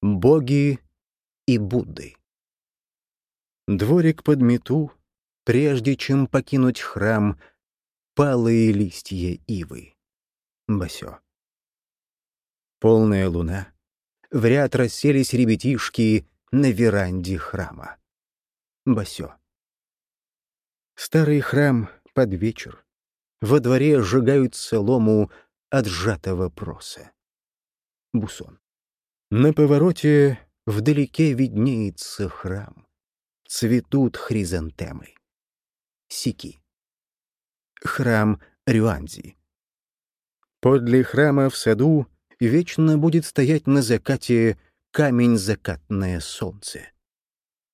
Боги и Будды. Дворик под мету, прежде чем покинуть храм, палые листья ивы. Басё. Полная луна. В ряд расселись ребятишки на веранде храма. Басё. Старый храм под вечер. Во дворе сжигают солому от сжатого проса. Бусон. На повороте вдалеке виднеется храм. Цветут хризантемы. Сики. Храм Рюанзи. Подле храма в саду вечно будет стоять на закате камень закатное солнце.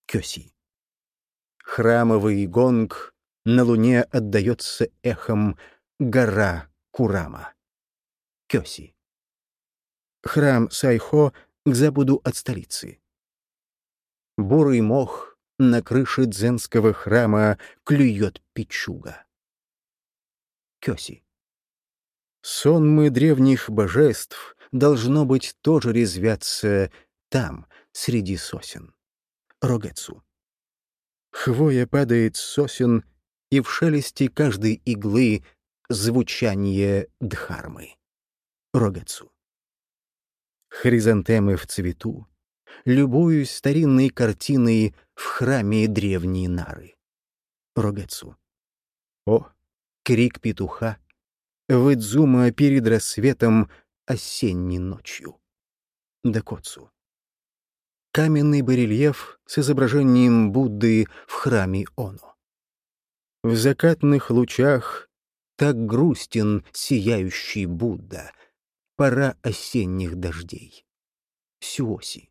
Кёси. Храмовый гонг на луне отдается эхом гора Курама. Кёси храм Сайхо к западу от столицы. Бурый мох на крыше дзенского храма клюет печуга. Кёси. Сонмы древних божеств должно быть тоже резвятся там, среди сосен. Рогецу. Хвоя падает сосен, и в шелесте каждой иглы звучание дхармы. Рогецу хризантемы в цвету, любуюсь старинной картиной в храме древней Нары. Рогацу. О, крик петуха, Выдзума перед рассветом осенней ночью. Дакоцу. Каменный барельеф с изображением Будды в храме Оно. В закатных лучах так грустен сияющий Будда — пора осенних дождей. Сюоси.